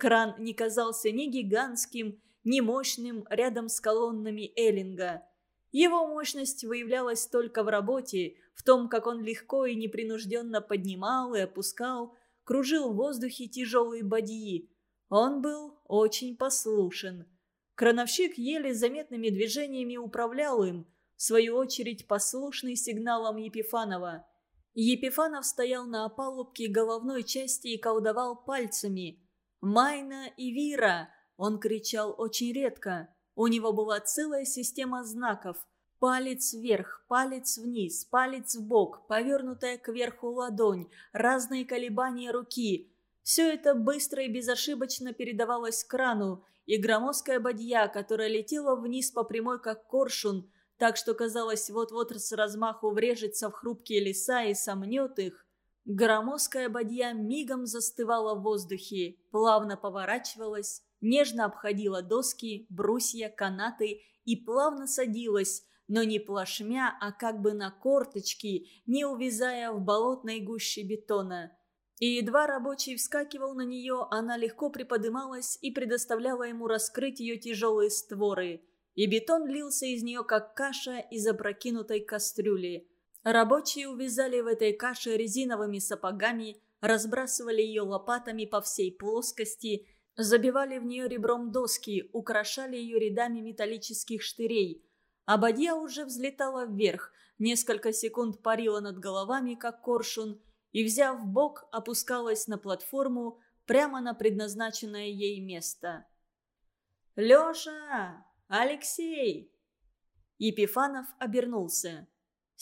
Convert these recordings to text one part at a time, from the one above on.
Кран не казался ни гигантским, ни мощным рядом с колоннами Эллинга. Его мощность выявлялась только в работе, в том, как он легко и непринужденно поднимал и опускал, кружил в воздухе тяжелые бадьи. Он был очень послушен. Крановщик еле заметными движениями управлял им, в свою очередь послушный сигналом Епифанова. Епифанов стоял на опалубке головной части и колдовал пальцами. «Майна и Вира!» Он кричал очень редко. У него была целая система знаков. Палец вверх, палец вниз, палец в бок, повернутая кверху ладонь, разные колебания руки. Все это быстро и безошибочно передавалось крану, и громоздкая бадья, которая летела вниз по прямой, как коршун, так что казалось, вот-вот с размаху врежется в хрупкие леса и сомнет их, громоздкая бадья мигом застывала в воздухе, плавно поворачивалась, нежно обходила доски, брусья, канаты и плавно садилась, но не плашмя, а как бы на корточки, не увязая в болотной гуще бетона. И едва рабочий вскакивал на нее, она легко приподымалась и предоставляла ему раскрыть ее тяжелые створы. И бетон лился из нее, как каша из опрокинутой кастрюли. Рабочие увязали в этой каше резиновыми сапогами, разбрасывали ее лопатами по всей плоскости – Забивали в нее ребром доски, украшали ее рядами металлических штырей. Бадья уже взлетала вверх, несколько секунд парила над головами, как коршун, и, взяв бок, опускалась на платформу прямо на предназначенное ей место. «Леша! Алексей!» Епифанов обернулся.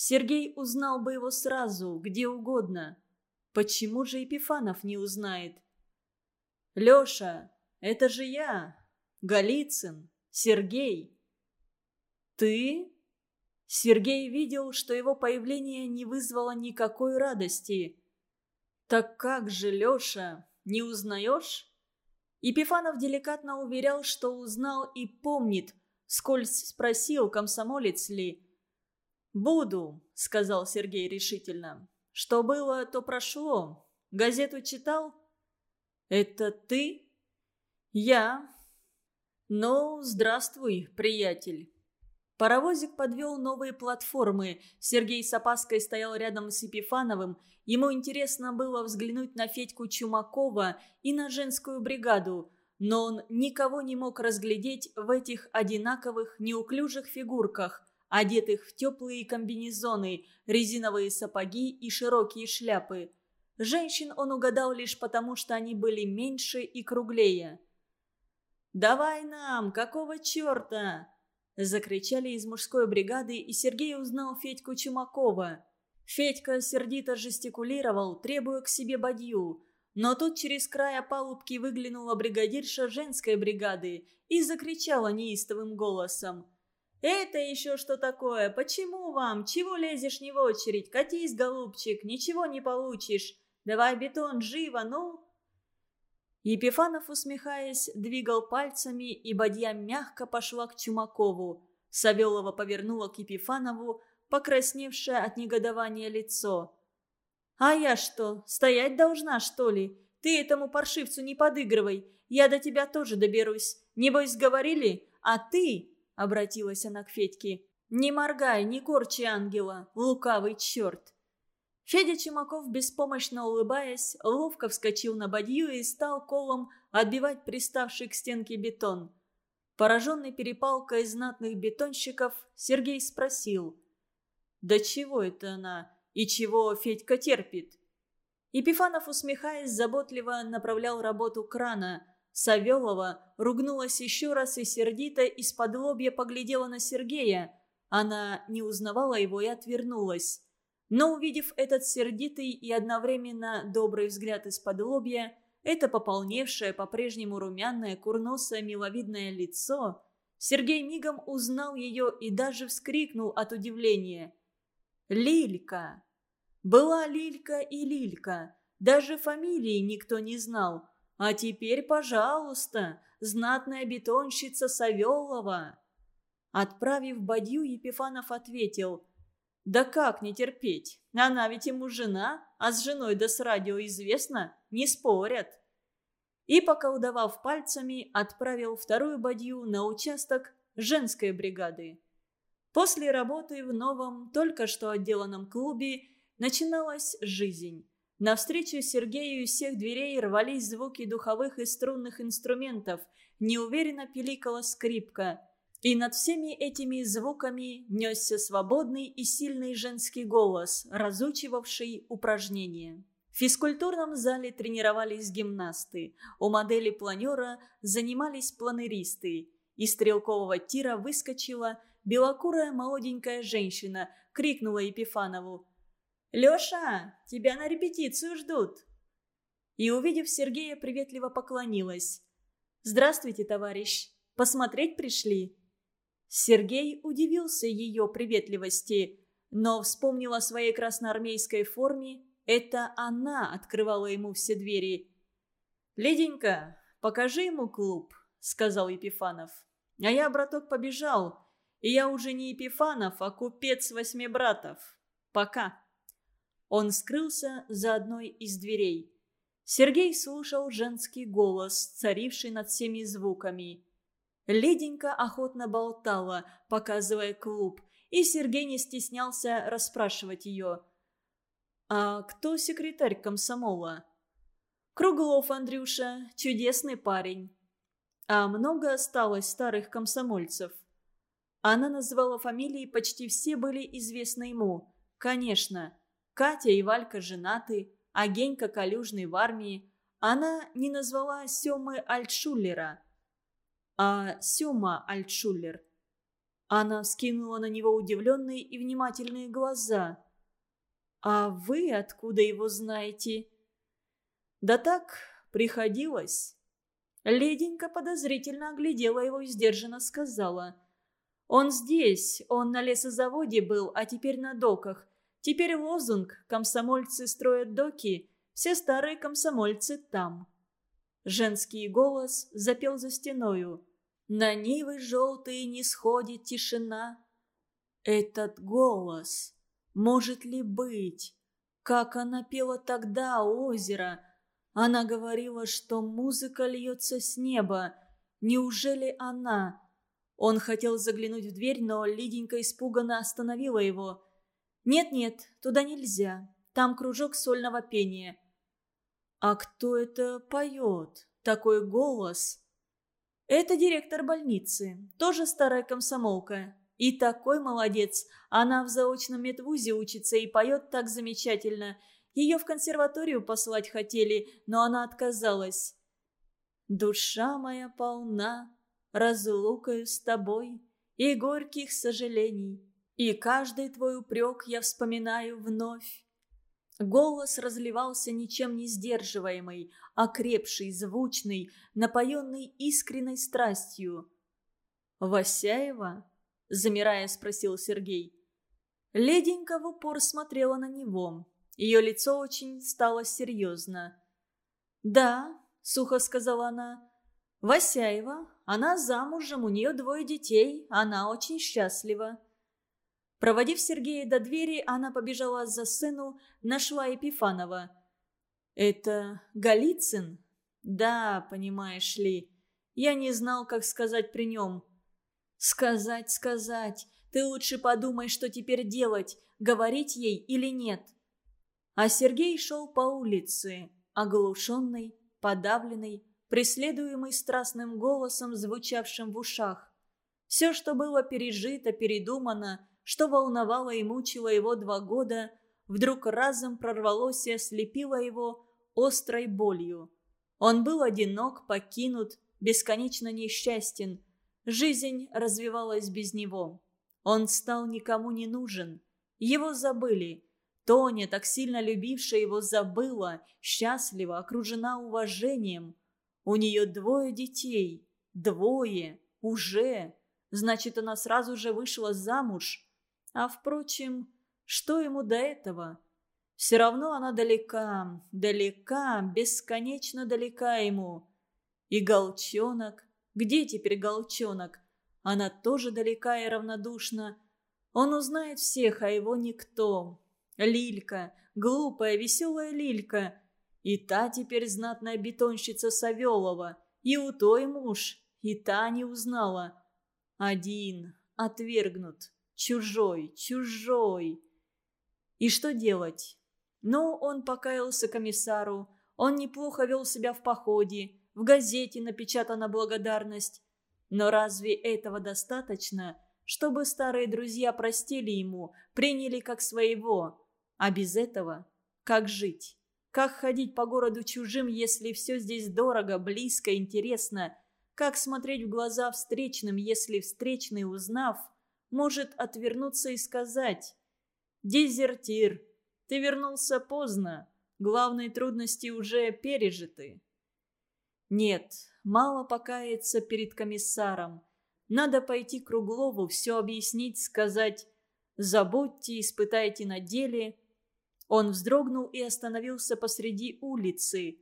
Сергей узнал бы его сразу, где угодно. Почему же Епифанов не узнает? «Леша, это же я, Голицын, Сергей». «Ты?» Сергей видел, что его появление не вызвало никакой радости. «Так как же, Леша, не узнаешь?» Епифанов деликатно уверял, что узнал и помнит, скользь спросил, комсомолец ли. «Буду», — сказал Сергей решительно. «Что было, то прошло. Газету читал?» «Это ты?» «Я». «Ну, здравствуй, приятель». Паровозик подвел новые платформы. Сергей с опаской стоял рядом с Епифановым. Ему интересно было взглянуть на Федьку Чумакова и на женскую бригаду. Но он никого не мог разглядеть в этих одинаковых неуклюжих фигурках, одетых в теплые комбинезоны, резиновые сапоги и широкие шляпы. Женщин он угадал лишь потому, что они были меньше и круглее. «Давай нам! Какого черта?» Закричали из мужской бригады, и Сергей узнал Федьку Чумакова. Федька сердито жестикулировал, требуя к себе бадью. Но тут через край опалубки выглянула бригадирша женской бригады и закричала неистовым голосом. «Это еще что такое? Почему вам? Чего лезешь не в очередь? Катись, голубчик, ничего не получишь. Давай бетон, живо, ну!» Епифанов, усмехаясь, двигал пальцами, и бадья мягко пошла к Чумакову. Савелова повернула к Епифанову, покрасневшее от негодования лицо. «А я что, стоять должна, что ли? Ты этому паршивцу не подыгрывай. Я до тебя тоже доберусь. Небось, говорили? А ты...» — обратилась она к Федьке. «Не моргай, не корчи ангела, лукавый черт!» Федя Чумаков, беспомощно улыбаясь, ловко вскочил на бадью и стал колом отбивать приставший к стенке бетон. Пораженный перепалкой знатных бетонщиков, Сергей спросил. «Да чего это она? И чего Федька терпит?» Епифанов, усмехаясь, заботливо направлял работу крана. Савелова ругнулась еще раз и сердито из-под лобья поглядела на Сергея. Она не узнавала его и отвернулась. Но увидев этот сердитый и одновременно добрый взгляд из-под лобья, это пополневшее, по-прежнему румяное, курносое, миловидное лицо, Сергей мигом узнал ее и даже вскрикнул от удивления. «Лилька!» Была Лилька и Лилька, даже фамилии никто не знал. А теперь, пожалуйста, знатная бетонщица Савелова. Отправив бадью, Епифанов ответил – да как не терпеть? Она ведь ему жена, а с женой да с радио известно, не спорят. и, поколдовав пальцами, отправил вторую бадью на участок женской бригады. После работы в новом, только что отделанном клубе начиналась жизнь. Навстречу Сергею из всех дверей рвались звуки духовых и струнных инструментов, неуверенно пиликала скрипка. И над всеми этими звуками несся свободный и сильный женский голос, разучивавший упражнения. В физкультурном зале тренировались гимнасты, у модели планера занимались планеристы. Из стрелкового тира выскочила белокурая молоденькая женщина, крикнула Епифанову. «Леша, тебя на репетицию ждут!» И, увидев Сергея, приветливо поклонилась. «Здравствуйте, товарищ. Посмотреть пришли?» Сергей удивился ее приветливости, но вспомнил о своей красноармейской форме. Это она открывала ему все двери. «Леденька, покажи ему клуб», — сказал Епифанов. «А я, браток, побежал. И я уже не Епифанов, а купец восьми братов. Пока». Он скрылся за одной из дверей. Сергей слушал женский голос, царивший над всеми звуками. Леденька охотно болтала, показывая клуб, и Сергей не стеснялся расспрашивать ее. «А кто секретарь комсомола?» «Круглов, Андрюша, чудесный парень». «А много осталось старых комсомольцев?» Она назвала фамилии, почти все были известны ему. Конечно, Катя и Валька женаты, а Генька Калюжный в армии. Она не назвала Семы Альтшуллера, а Сема Альтшуллер. Она вскинула на него удивленные и внимательные глаза. «А вы откуда его знаете?» «Да так, приходилось». Леденька подозрительно оглядела его и сдержанно сказала. «Он здесь, он на лесозаводе был, а теперь на доках. Теперь лозунг «Комсомольцы строят доки», все старые комсомольцы там. Женский голос запел за стеною. На нивы желтые не сходит тишина. Этот голос, может ли быть? Как она пела тогда у озера? Она говорила, что музыка льется с неба. Неужели она? Он хотел заглянуть в дверь, но Лиденька испуганно остановила его. «Нет-нет, туда нельзя. Там кружок сольного пения». «А кто это поет? Такой голос?» «Это директор больницы. Тоже старая комсомолка. И такой молодец. Она в заочном медвузе учится и поет так замечательно. Ее в консерваторию послать хотели, но она отказалась. «Душа моя полна разлукою с тобой и горьких сожалений. И каждый твой упрек я вспоминаю вновь. Голос разливался ничем не сдерживаемый, окрепший, звучный, напоенный искренней страстью. «Васяева?» – замирая, спросил Сергей. Леденька в упор смотрела на него. Ее лицо очень стало серьезно. «Да», – сухо сказала она, – «Васяева, она замужем, у нее двое детей, она очень счастлива». Проводив Сергея до двери, она побежала за сыну, нашла Епифанова. «Это Голицын?» «Да, понимаешь ли. Я не знал, как сказать при нем». «Сказать, сказать. Ты лучше подумай, что теперь делать, говорить ей или нет». А Сергей шел по улице, оглушенный, подавленный, преследуемый страстным голосом, звучавшим в ушах. Все, что было пережито, передумано, что волновало и мучило его два года, вдруг разом прорвалось и ослепило его острой болью. Он был одинок, покинут, бесконечно несчастен. Жизнь развивалась без него. Он стал никому не нужен. Его забыли. Тоня, так сильно любившая его, забыла, счастлива, окружена уважением. У нее двое детей. Двое. Уже. Значит, она сразу же вышла замуж. А впрочем, что ему до этого? Все равно она далека, далека, бесконечно далека ему. И Голчонок, где теперь Голчонок? Она тоже далека и равнодушна. Он узнает всех, а его никто. Лилька, глупая, веселая Лилька. И та теперь знатная бетонщица Савелова, и у той муж, и та не узнала. Один, отвергнут, чужой, чужой. И что делать? Ну, он покаялся комиссару, он неплохо вел себя в походе, в газете напечатана благодарность. Но разве этого достаточно, чтобы старые друзья простили ему, приняли как своего? А без этого как жить? Как ходить по городу чужим, если все здесь дорого, близко, интересно? Как смотреть в глаза встречным, если встречный, узнав, может отвернуться и сказать «Дезертир, ты вернулся поздно, главные трудности уже пережиты». Нет, мало покаяться перед комиссаром. Надо пойти к Круглову, все объяснить, сказать «забудьте, испытайте на деле». Он вздрогнул и остановился посреди улицы.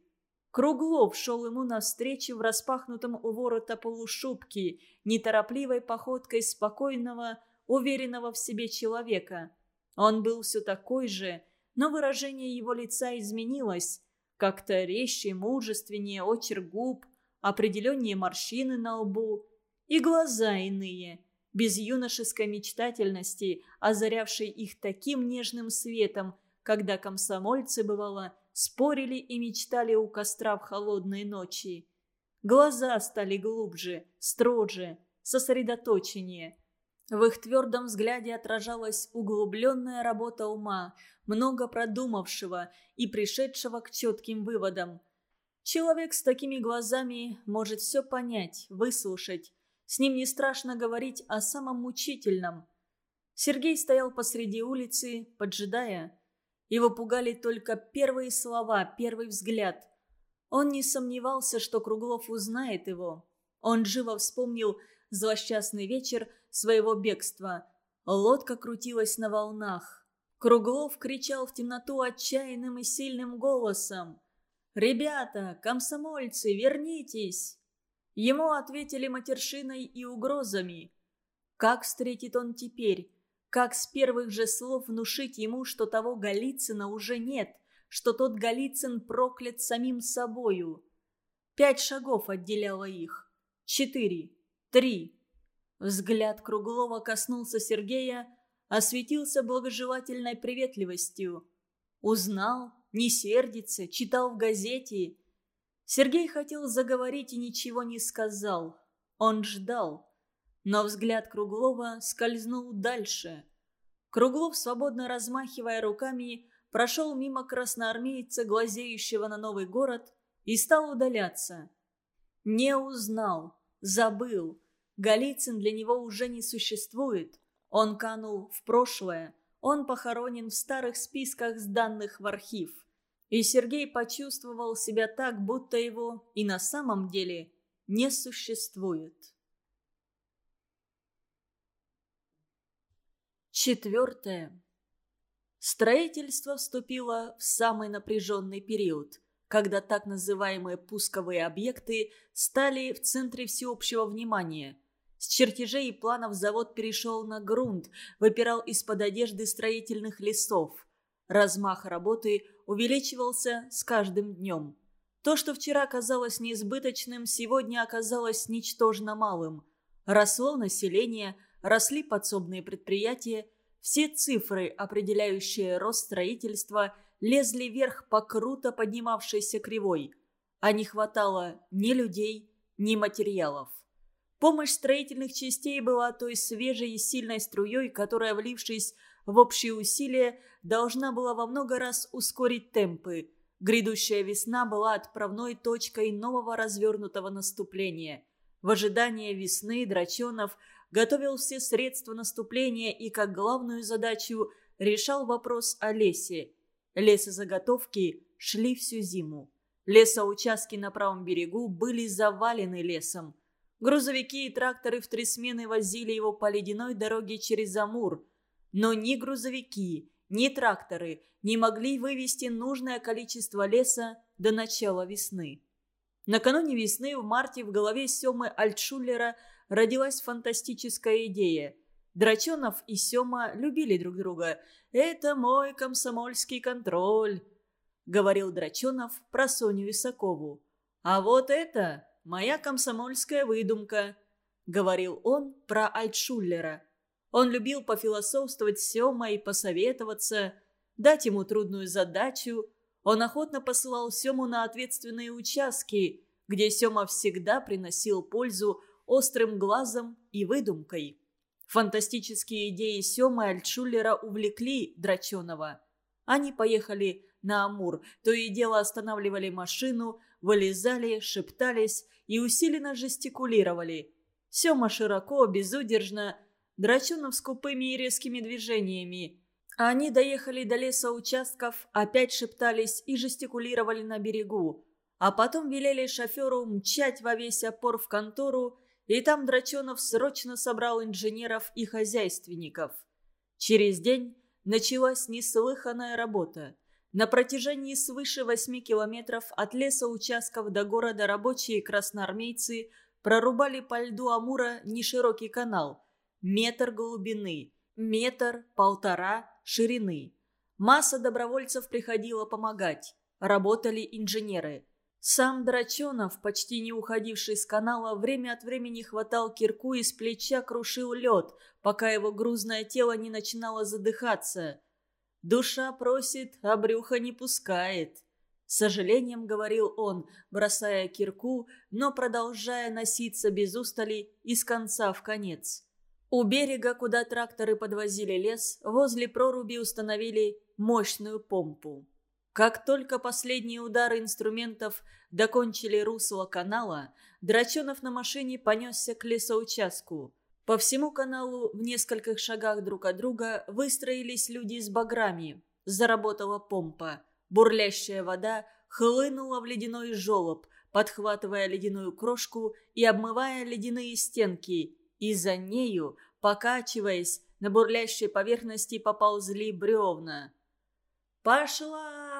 Круглов шел ему навстречу в распахнутом у ворота полушубки, неторопливой походкой спокойного, уверенного в себе человека. Он был все такой же, но выражение его лица изменилось. Как-то резче, мужественнее, очерк губ, определеннее морщины на лбу и глаза иные, без юношеской мечтательности, озарявшей их таким нежным светом, когда комсомольцы, бывало, спорили и мечтали у костра в холодные ночи. Глаза стали глубже, строже, сосредоточеннее. В их твердом взгляде отражалась углубленная работа ума, много продумавшего и пришедшего к четким выводам. Человек с такими глазами может все понять, выслушать. С ним не страшно говорить о самом мучительном. Сергей стоял посреди улицы, поджидая, его пугали только первые слова, первый взгляд. Он не сомневался, что Круглов узнает его. Он живо вспомнил злосчастный вечер своего бегства. Лодка крутилась на волнах. Круглов кричал в темноту отчаянным и сильным голосом. «Ребята, комсомольцы, вернитесь!» Ему ответили матершиной и угрозами. Как встретит он теперь как с первых же слов внушить ему, что того Голицына уже нет, что тот Голицын проклят самим собою? Пять шагов отделяло их. Четыре. Три. Взгляд Круглова коснулся Сергея, осветился благожелательной приветливостью. Узнал, не сердится, читал в газете. Сергей хотел заговорить и ничего не сказал. Он ждал. Но взгляд Круглова скользнул дальше. Круглов, свободно размахивая руками, прошел мимо красноармейца, глазеющего на новый город, и стал удаляться. Не узнал, забыл. Голицын для него уже не существует. Он канул в прошлое. Он похоронен в старых списках сданных в архив. И Сергей почувствовал себя так, будто его и на самом деле не существует. Четвертое. Строительство вступило в самый напряженный период, когда так называемые пусковые объекты стали в центре всеобщего внимания. С чертежей и планов завод перешел на грунт, выпирал из-под одежды строительных лесов. Размах работы увеличивался с каждым днем. То, что вчера казалось неизбыточным, сегодня оказалось ничтожно малым. Росло население – росли подсобные предприятия, все цифры, определяющие рост строительства, лезли вверх по круто поднимавшейся кривой, а не хватало ни людей, ни материалов. Помощь строительных частей была той свежей и сильной струей, которая, влившись в общие усилия, должна была во много раз ускорить темпы. Грядущая весна была отправной точкой нового развернутого наступления. В ожидании весны Драченов – готовил все средства наступления и как главную задачу решал вопрос о лесе. Лесозаготовки шли всю зиму. Лесоучастки на правом берегу были завалены лесом. Грузовики и тракторы в три смены возили его по ледяной дороге через Амур. Но ни грузовики, ни тракторы не могли вывести нужное количество леса до начала весны. Накануне весны в марте в голове Семы Альтшуллера – родилась фантастическая идея. Драченов и Сема любили друг друга. «Это мой комсомольский контроль». — говорил Драченов про Соню Исакову. «А вот это моя комсомольская выдумка», — говорил он про Альтшуллера. Он любил пофилософствовать с Семой, посоветоваться, дать ему трудную задачу. Он охотно посылал Сему на ответственные участки, где Сема всегда приносил пользу острым глазом и выдумкой. Фантастические идеи Семы Альтшуллера увлекли Драченова. Они поехали на Амур, то и дело останавливали машину, вылезали, шептались и усиленно жестикулировали. Сема широко, безудержно, Драчунов с купыми и резкими движениями. Они доехали до леса участков, опять шептались и жестикулировали на берегу. А потом велели шоферу мчать во весь опор в контору, и там Драчунов срочно собрал инженеров и хозяйственников. Через день началась неслыханная работа. На протяжении свыше восьми километров от леса участков до города рабочие красноармейцы прорубали по льду Амура неширокий канал. Метр глубины, метр, полтора ширины. Масса добровольцев приходила помогать. Работали инженеры. Сам Драченов, почти не уходивший с канала, время от времени хватал кирку и с плеча крушил лед, пока его грузное тело не начинало задыхаться. «Душа просит, а брюхо не пускает», — с сожалением говорил он, бросая кирку, но продолжая носиться без устали из конца в конец. У берега, куда тракторы подвозили лес, возле проруби установили мощную помпу. Как только последние удары инструментов докончили русло канала, Драченов на машине понесся к лесоучастку. По всему каналу в нескольких шагах друг от друга выстроились люди с баграми. Заработала помпа. Бурлящая вода хлынула в ледяной желоб, подхватывая ледяную крошку и обмывая ледяные стенки. И за нею, покачиваясь, на бурлящей поверхности поползли бревна. «Пошла!» –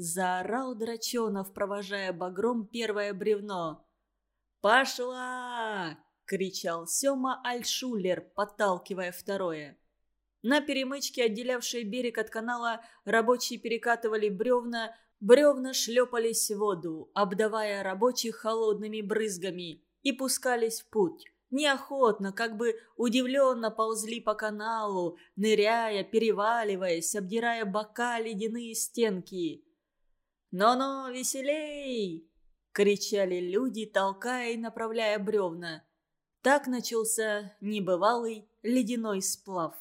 заорал Драченов, провожая багром первое бревно. «Пошла!» – кричал Сема Альшулер, подталкивая второе. На перемычке, отделявшей берег от канала, рабочие перекатывали бревна, бревна шлепались в воду, обдавая рабочих холодными брызгами, и пускались в путь. Неохотно, как бы удивленно ползли по каналу, ныряя, переваливаясь, обдирая бока ледяные стенки. «Но-но, веселей!» — кричали люди, толкая и направляя бревна. Так начался небывалый ледяной сплав.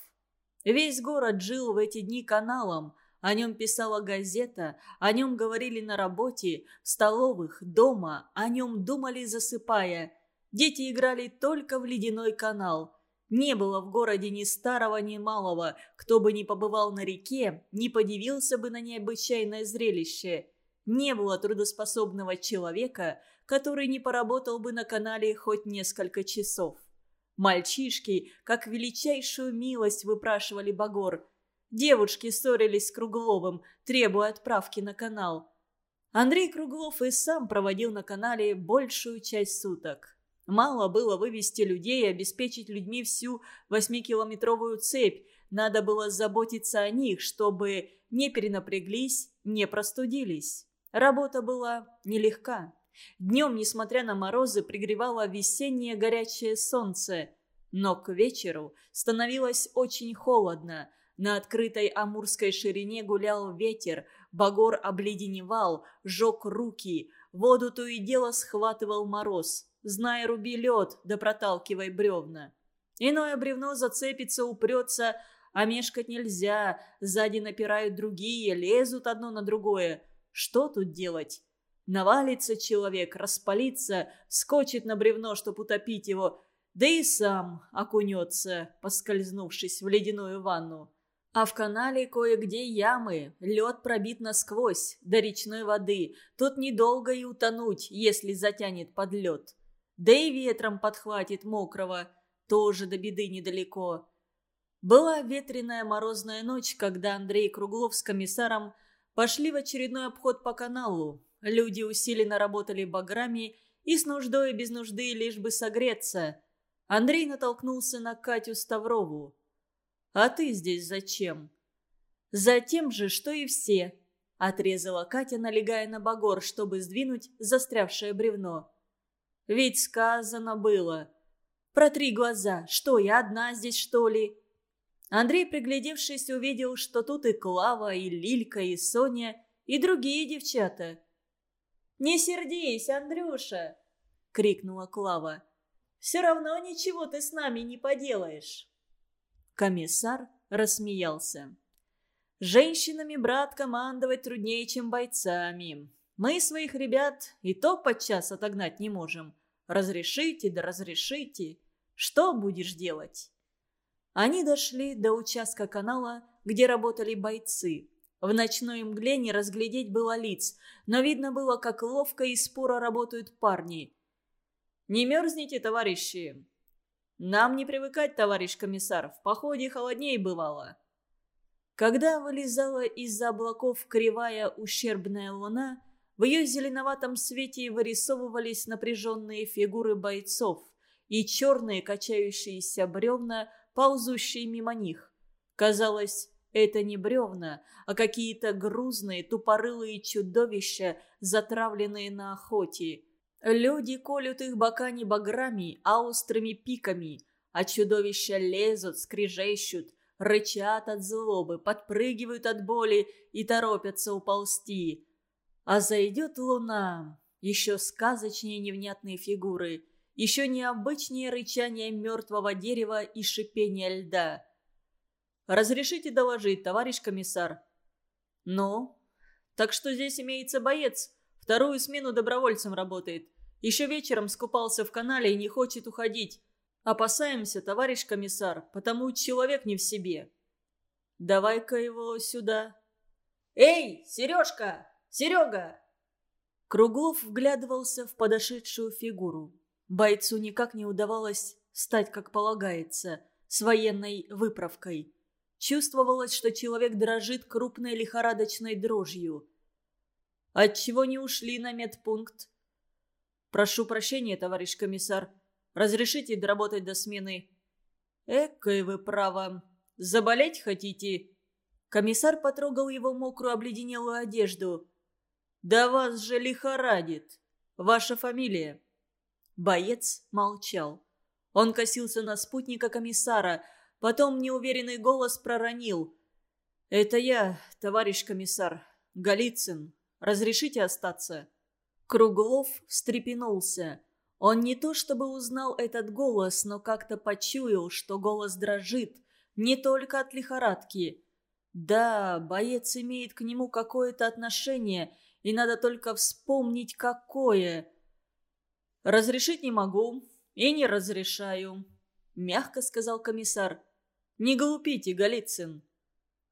Весь город жил в эти дни каналом, о нем писала газета, о нем говорили на работе, в столовых, дома, о нем думали засыпая – Дети играли только в ледяной канал. Не было в городе ни старого, ни малого, кто бы ни побывал на реке, не подивился бы на необычайное зрелище. Не было трудоспособного человека, который не поработал бы на канале хоть несколько часов. Мальчишки, как величайшую милость, выпрашивали Багор. Девушки ссорились с Кругловым, требуя отправки на канал. Андрей Круглов и сам проводил на канале большую часть суток. Мало было вывести людей и обеспечить людьми всю восьмикилометровую цепь. Надо было заботиться о них, чтобы не перенапряглись, не простудились. Работа была нелегка. Днем, несмотря на морозы, пригревало весеннее горячее солнце. Но к вечеру становилось очень холодно. На открытой амурской ширине гулял ветер, багор обледеневал, жег руки, воду то и дело схватывал мороз. Знай, руби лед, да проталкивай бревна. Иное бревно зацепится, упрется, а мешкать нельзя. Сзади напирают другие, лезут одно на другое. Что тут делать? Навалится человек, распалится, скочит на бревно, чтоб утопить его, да и сам окунется, поскользнувшись в ледяную ванну. А в канале кое-где ямы, лед пробит насквозь, до речной воды. Тут недолго и утонуть, если затянет под лед. Да и ветром подхватит мокрого, тоже до беды недалеко. Была ветреная морозная ночь, когда Андрей Круглов с комиссаром пошли в очередной обход по каналу. Люди усиленно работали баграми и с нуждой и без нужды лишь бы согреться. Андрей натолкнулся на Катю Ставрову. «А ты здесь зачем?» «Затем же, что и все», — Отрезала Катя, налегая на багор, чтобы сдвинуть застрявшее бревно. «Ведь сказано было. Протри глаза. Что, я одна здесь, что ли?» Андрей, приглядевшись, увидел, что тут и Клава, и Лилька, и Соня, и другие девчата. «Не сердись, Андрюша!» — крикнула Клава. «Все равно ничего ты с нами не поделаешь!» Комиссар рассмеялся. Женщинами, брат, командовать труднее, чем бойцами. Мы своих ребят и то подчас отогнать не можем. Разрешите, да разрешите. Что будешь делать?» Они дошли до участка канала, где работали бойцы. В ночной мгле не разглядеть было лиц, но видно было, как ловко и споро работают парни. «Не мерзните, товарищи!» «Нам не привыкать, товарищ комиссар, в походе холоднее бывало», когда вылезала из-за облаков кривая ущербная луна, в ее зеленоватом свете вырисовывались напряженные фигуры бойцов и черные качающиеся бревна, ползущие мимо них. Казалось, это не бревна, а какие-то грузные, тупорылые чудовища, затравленные на охоте. Люди колют их бока не баграми, а острыми пиками, а чудовища лезут, скрежещут, рычат от злобы, подпрыгивают от боли и торопятся уползти. А зайдет луна, еще сказочнее невнятные фигуры, еще необычнее рычание мертвого дерева и шипение льда. «Разрешите доложить, товарищ комиссар?» «Ну?» «Так что здесь имеется боец, вторую смену добровольцем работает. Еще вечером скупался в канале и не хочет уходить. Опасаемся, товарищ комиссар, потому человек не в себе. Давай-ка его сюда. Эй, Сережка! Серега!» Круглов вглядывался в подошедшую фигуру. Бойцу никак не удавалось стать, как полагается, с военной выправкой. Чувствовалось, что человек дрожит крупной лихорадочной дрожью. «Отчего не ушли на медпункт?» «Прошу прощения, товарищ комиссар. Разрешите доработать до смены?» «Экой вы право. Заболеть хотите?» Комиссар потрогал его мокрую обледенелую одежду. «Да вас же лихорадит. Ваша фамилия?» Боец молчал. Он косился на спутника комиссара, потом неуверенный голос проронил. «Это я, товарищ комиссар, Голицын. Разрешите остаться?» Круглов встрепенулся. Он не то чтобы узнал этот голос, но как-то почуял, что голос дрожит, не только от лихорадки. Да, боец имеет к нему какое-то отношение, и надо только вспомнить, какое. «Разрешить не могу и не разрешаю», — мягко сказал комиссар. «Не глупите, Голицын».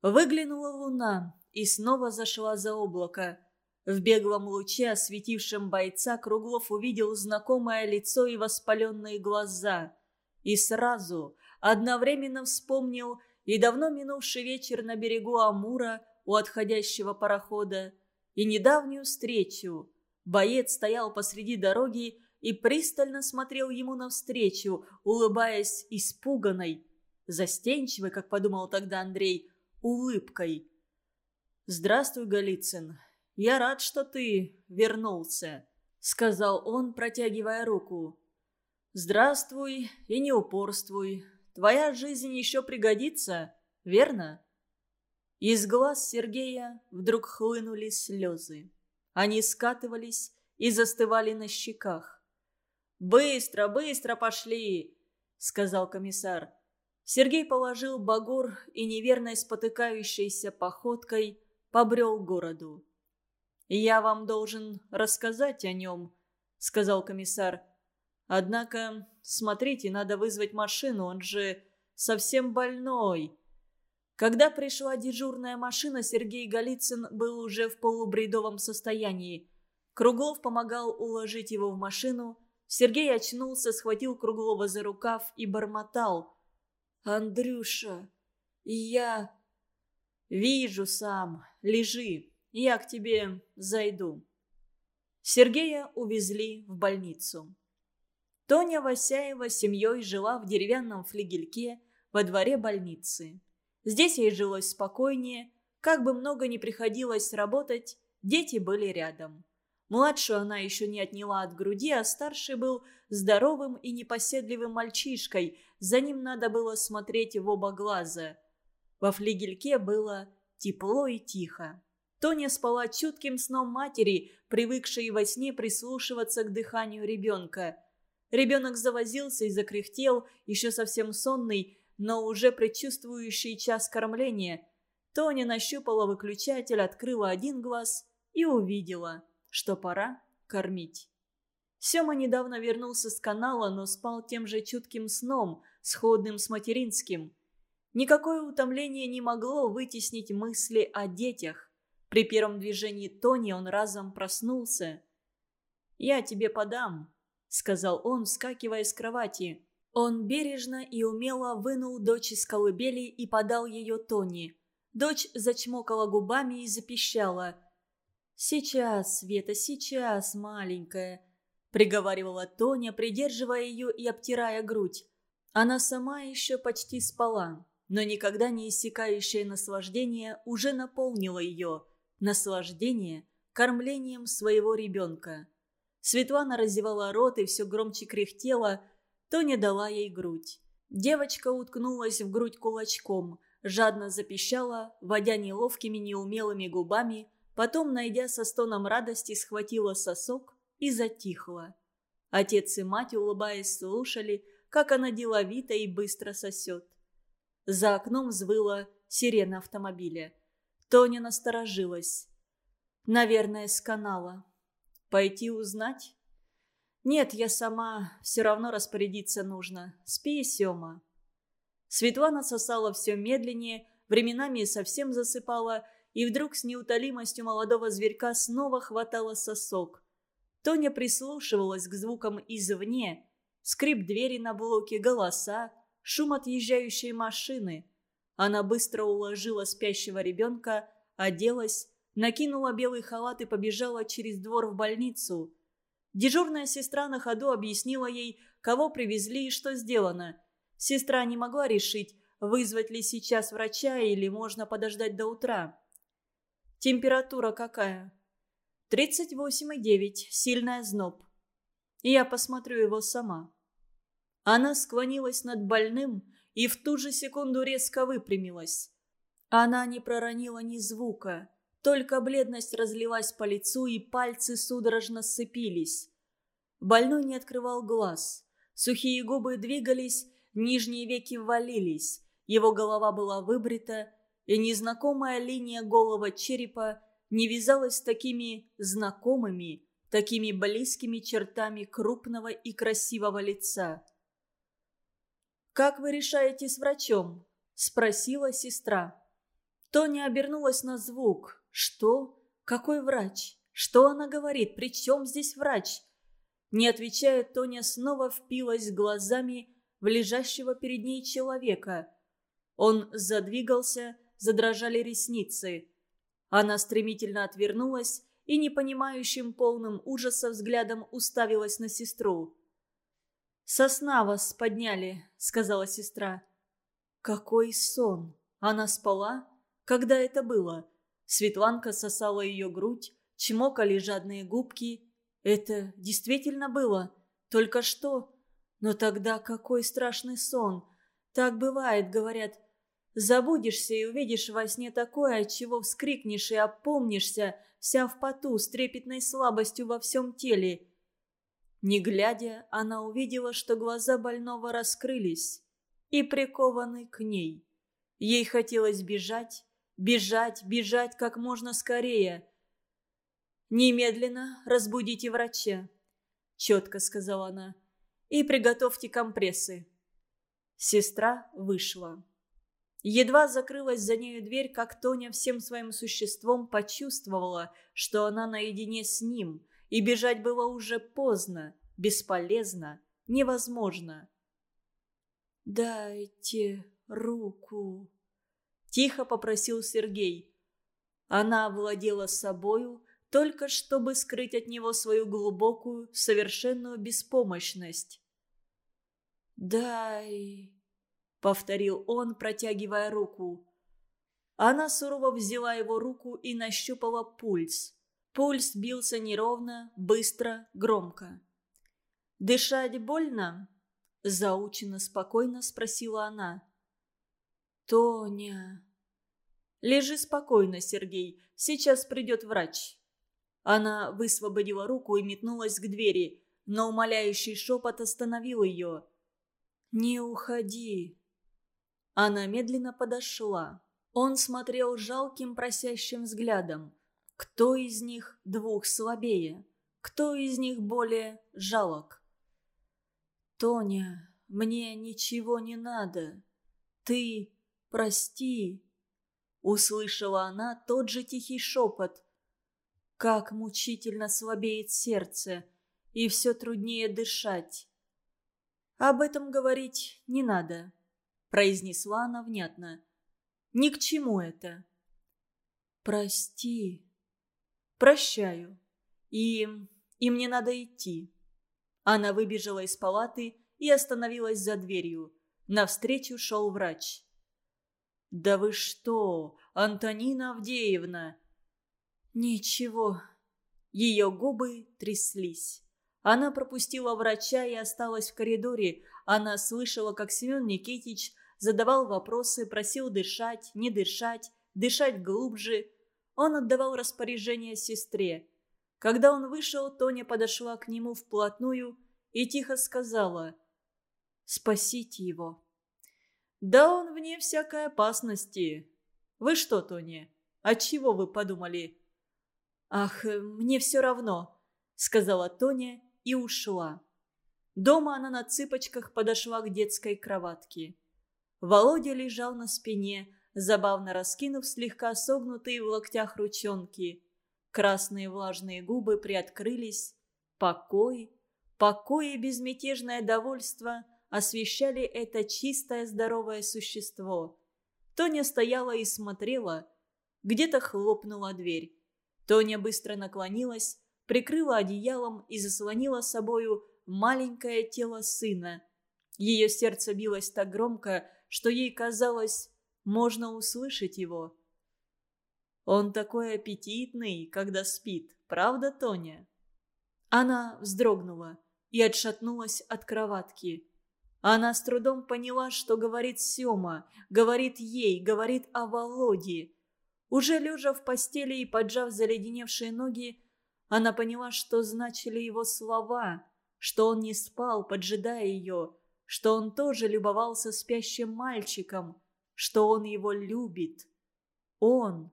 Выглянула луна и снова зашла за облако. В беглом луче, осветившем бойца, Круглов увидел знакомое лицо и воспаленные глаза. И сразу, одновременно вспомнил и давно минувший вечер на берегу Амура у отходящего парохода, и недавнюю встречу. Боец стоял посреди дороги и пристально смотрел ему навстречу, улыбаясь испуганной, застенчивой, как подумал тогда Андрей, улыбкой. «Здравствуй, Голицын. «Я рад, что ты вернулся», — сказал он, протягивая руку. «Здравствуй и не упорствуй. Твоя жизнь еще пригодится, верно?» Из глаз Сергея вдруг хлынули слезы. Они скатывались и застывали на щеках. «Быстро, быстро пошли!» — сказал комиссар. Сергей положил багор и неверной спотыкающейся походкой побрел к городу. «Я вам должен рассказать о нем», — сказал комиссар. «Однако, смотрите, надо вызвать машину, он же совсем больной». Когда пришла дежурная машина, Сергей Голицын был уже в полубредовом состоянии. Круглов помогал уложить его в машину. Сергей очнулся, схватил Круглова за рукав и бормотал. «Андрюша, я...» «Вижу сам. Лежи. Я к тебе зайду». Сергея увезли в больницу. Тоня Васяева с семьей жила в деревянном флигельке во дворе больницы. Здесь ей жилось спокойнее, Как бы много ни приходилось работать, дети были рядом. Младшую она еще не отняла от груди, а старший был здоровым и непоседливым мальчишкой. За ним надо было смотреть в оба глаза. Во флигельке было тепло и тихо. Тоня спала чутким сном матери, привыкшей во сне прислушиваться к дыханию ребенка. Ребенок завозился и закряхтел, еще совсем сонный, но уже предчувствующий час кормления. Тоня нащупала выключатель, открыла один глаз и увидела – что пора кормить. Сема недавно вернулся с канала, но спал тем же чутким сном, сходным с материнским. Никакое утомление не могло вытеснить мысли о детях. При первом движении Тони он разом проснулся. «Я тебе подам», — сказал он, вскакивая с кровати. Он бережно и умело вынул дочь из колыбели и подал ее Тони. Дочь зачмокала губами и запищала — «Сейчас, Света, сейчас, маленькая», — приговаривала Тоня, придерживая ее и обтирая грудь. Она сама еще почти спала, но никогда не иссякающее наслаждение уже наполнило ее. Наслаждение кормлением своего ребенка. Светлана разевала рот и все громче кряхтела, Тоня дала ей грудь. Девочка уткнулась в грудь кулачком, жадно запищала, водя неловкими неумелыми губами, Потом, найдя со стоном радости, схватила сосок и затихла. Отец и мать, улыбаясь, слушали, как она деловито и быстро сосет. За окном взвыла сирена автомобиля. Тоня насторожилась. Наверное, с канала. Пойти узнать? Нет, я сама. Все равно распорядиться нужно. Спи, Сема. Светлана сосала все медленнее, временами совсем засыпала, и вдруг с неутолимостью молодого зверька снова хватало сосок. Тоня прислушивалась к звукам извне, скрип двери на блоке, голоса, шум отъезжающей машины. Она быстро уложила спящего ребенка, оделась, накинула белый халат и побежала через двор в больницу. Дежурная сестра на ходу объяснила ей, кого привезли и что сделано. Сестра не могла решить, вызвать ли сейчас врача или можно подождать до утра. Температура какая? 38,9. Сильная зноб. Я посмотрю его сама. Она склонилась над больным и в ту же секунду резко выпрямилась. Она не проронила ни звука, только бледность разлилась по лицу и пальцы судорожно сцепились. Больной не открывал глаз. Сухие губы двигались, нижние веки ввалились. Его голова была выбрита, и незнакомая линия голого черепа не вязалась с такими знакомыми, такими близкими чертами крупного и красивого лица. «Как вы решаете с врачом?» – спросила сестра. Тоня обернулась на звук. «Что? Какой врач? Что она говорит? При чем здесь врач?» Не отвечая, Тоня снова впилась глазами в лежащего перед ней человека. Он задвигался, задрожали ресницы. Она стремительно отвернулась и непонимающим полным ужаса взглядом уставилась на сестру. «Сосна вас подняли», — сказала сестра. «Какой сон! Она спала? Когда это было?» Светланка сосала ее грудь, чмокали жадные губки. Это действительно было? Только что? Но тогда какой страшный сон! Так бывает, говорят, Забудешься и увидишь во сне такое, от чего вскрикнешь и опомнишься, вся в поту, с трепетной слабостью во всем теле. Не глядя, она увидела, что глаза больного раскрылись и прикованы к ней. Ей хотелось бежать, бежать, бежать как можно скорее. «Немедленно разбудите врача», — четко сказала она, — «и приготовьте компрессы». Сестра вышла. Едва закрылась за нею дверь, как Тоня всем своим существом почувствовала, что она наедине с ним, и бежать было уже поздно, бесполезно, невозможно. «Дайте руку», — тихо попросил Сергей. Она овладела собою, только чтобы скрыть от него свою глубокую, совершенную беспомощность. «Дай...» — повторил он, протягивая руку. Она сурово взяла его руку и нащупала пульс. Пульс бился неровно, быстро, громко. «Дышать больно?» – заученно спокойно спросила она. «Тоня...» «Лежи спокойно, Сергей, сейчас придет врач». Она высвободила руку и метнулась к двери, но умоляющий шепот остановил ее. «Не уходи». Она медленно подошла. Он смотрел жалким просящим взглядом. Кто из них двух слабее? Кто из них более жалок? «Тоня, мне ничего не надо. Ты прости!» Услышала она тот же тихий шепот. Как мучительно слабеет сердце, и все труднее дышать. «Об этом говорить не надо», — произнесла она внятно. Ни к чему это. Прости. Прощаю. И... и мне надо идти. Она выбежала из палаты и остановилась за дверью. Навстречу шел врач. «Да вы что, Антонина Авдеевна?» «Ничего». Ее губы тряслись. Она пропустила врача и осталась в коридоре. Она слышала, как Семен Никитич задавал вопросы, просил дышать, не дышать, дышать глубже. Он отдавал распоряжение сестре. Когда он вышел, Тоня подошла к нему вплотную и тихо сказала «Спасите его». «Да он вне всякой опасности. Вы что, Тоня, от чего вы подумали?» «Ах, мне все равно», — сказала Тоня и ушла. Дома она на цыпочках подошла к детской кроватке. Володя лежал на спине, забавно раскинув слегка согнутые в локтях ручонки. Красные влажные губы приоткрылись. Покой, покой и безмятежное довольство освещали это чистое здоровое существо. Тоня стояла и смотрела. Где-то хлопнула дверь. Тоня быстро наклонилась, прикрыла одеялом и заслонила собою маленькое тело сына. Ее сердце билось так громко, что ей казалось, можно услышать его. «Он такой аппетитный, когда спит, правда, Тоня?» Она вздрогнула и отшатнулась от кроватки. Она с трудом поняла, что говорит Сёма, говорит ей, говорит о Володе. Уже лежа в постели и поджав заледеневшие ноги, она поняла, что значили его слова, что он не спал, поджидая ее, что он тоже любовался спящим мальчиком, что он его любит. Он.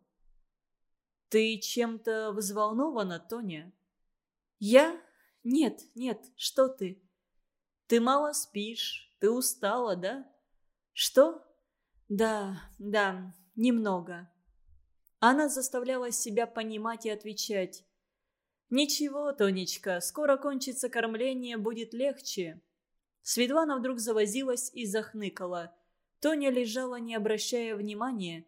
«Ты чем-то взволнована, Тоня?» «Я? Нет, нет, что ты?» «Ты мало спишь, ты устала, да?» «Что?» «Да, да, немного». Она заставляла себя понимать и отвечать. «Ничего, Тонечка, скоро кончится кормление, будет легче. Светлана вдруг завозилась и захныкала. Тоня лежала, не обращая внимания.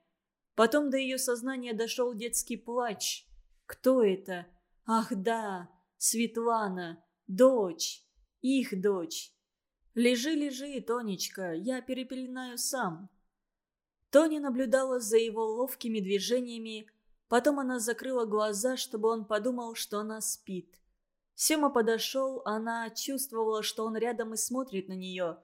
Потом до ее сознания дошел детский плач. Кто это? Ах да, Светлана, дочь, их дочь. Лежи, лежи, Тонечка, я перепеленаю сам. Тоня наблюдала за его ловкими движениями, потом она закрыла глаза, чтобы он подумал, что она спит. Сема подошел, она чувствовала, что он рядом и смотрит на нее.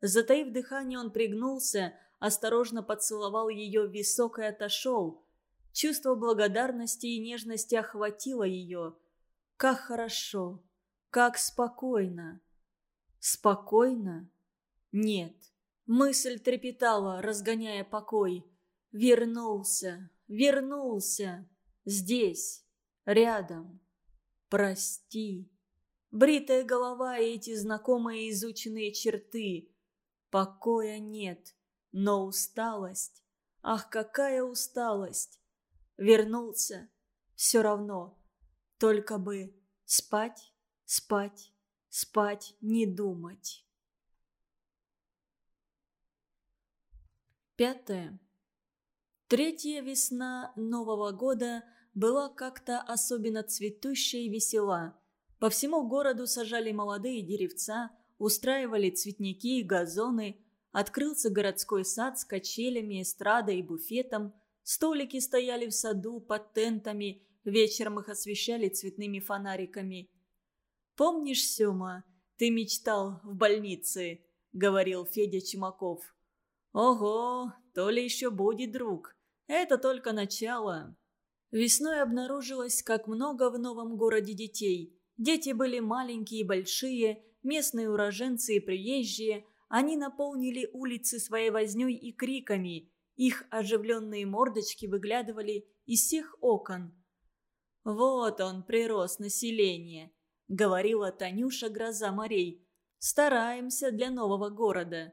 Затаив дыхание, он пригнулся, осторожно поцеловал ее в висок и отошел. Чувство благодарности и нежности охватило ее. Как хорошо, как спокойно. Спокойно? Нет. Мысль трепетала, разгоняя покой. Вернулся, вернулся. Здесь, рядом. Прости. Бритая голова и эти знакомые изученные черты. Покоя нет, но усталость. Ах, какая усталость! Вернулся. Все равно. Только бы спать, спать, спать, не думать. Пятое. Третья весна Нового года – была как-то особенно цветущая и весела. По всему городу сажали молодые деревца, устраивали цветники и газоны, открылся городской сад с качелями, эстрадой и буфетом, Столики стояли в саду под тентами, вечером их освещали цветными фонариками. «Помнишь, Сёма, ты мечтал в больнице?» — говорил Федя Чумаков. «Ого, то ли еще будет, друг. Это только начало». Весной обнаружилось, как много в новом городе детей. Дети были маленькие и большие, местные уроженцы и приезжие. Они наполнили улицы своей вознёй и криками. Их оживленные мордочки выглядывали из всех окон. «Вот он, прирост населения», — говорила Танюша Гроза морей. «Стараемся для нового города».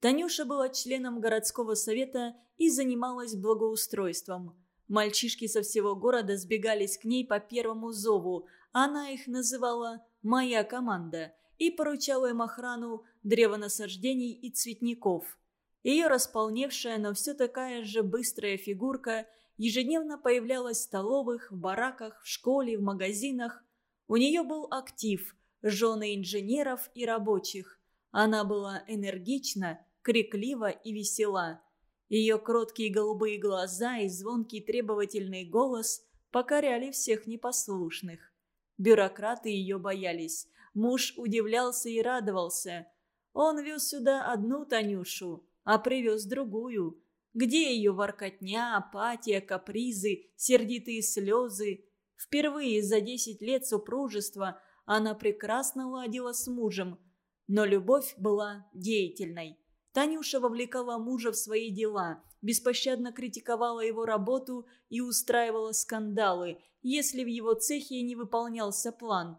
Танюша была членом городского совета и занималась благоустройством. Мальчишки со всего города сбегались к ней по первому зову. Она их называла «моя команда» и поручала им охрану древонасаждений и цветников. Ее располневшая, но все такая же быстрая фигурка ежедневно появлялась в столовых, в бараках, в школе, в магазинах. У нее был актив – жены инженеров и рабочих. Она была энергична, криклива и весела. Ее кроткие голубые глаза и звонкий требовательный голос покоряли всех непослушных. Бюрократы ее боялись. Муж удивлялся и радовался. Он вез сюда одну Танюшу, а привез другую. Где ее воркотня, апатия, капризы, сердитые слезы? Впервые за десять лет супружества она прекрасно ладила с мужем, но любовь была деятельной. Танюша вовлекала мужа в свои дела, беспощадно критиковала его работу и устраивала скандалы, если в его цехе не выполнялся план.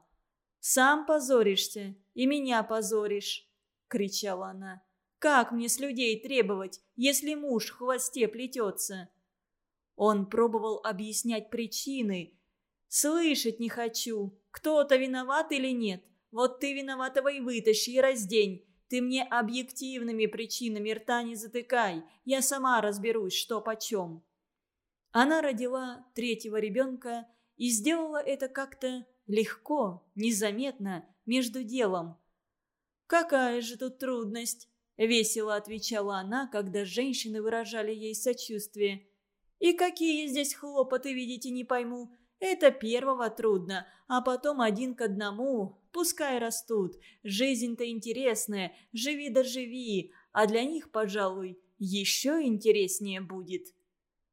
«Сам позоришься и меня позоришь», — кричала она. «Как мне с людей требовать, если муж в хвосте плетется?» Он пробовал объяснять причины. «Слышать не хочу, кто-то виноват или нет. Вот ты виноватого и вытащи, и раздень. Ты мне объективными причинами рта не затыкай. Я сама разберусь, что почем». Она родила третьего ребенка и сделала это как-то легко, незаметно, между делом. «Какая же тут трудность?» – весело отвечала она, когда женщины выражали ей сочувствие. «И какие здесь хлопоты, видите, не пойму. Это первого трудно, а потом один к одному. Пускай растут. Жизнь-то интересная. Живи да живи. А для них, пожалуй, еще интереснее будет.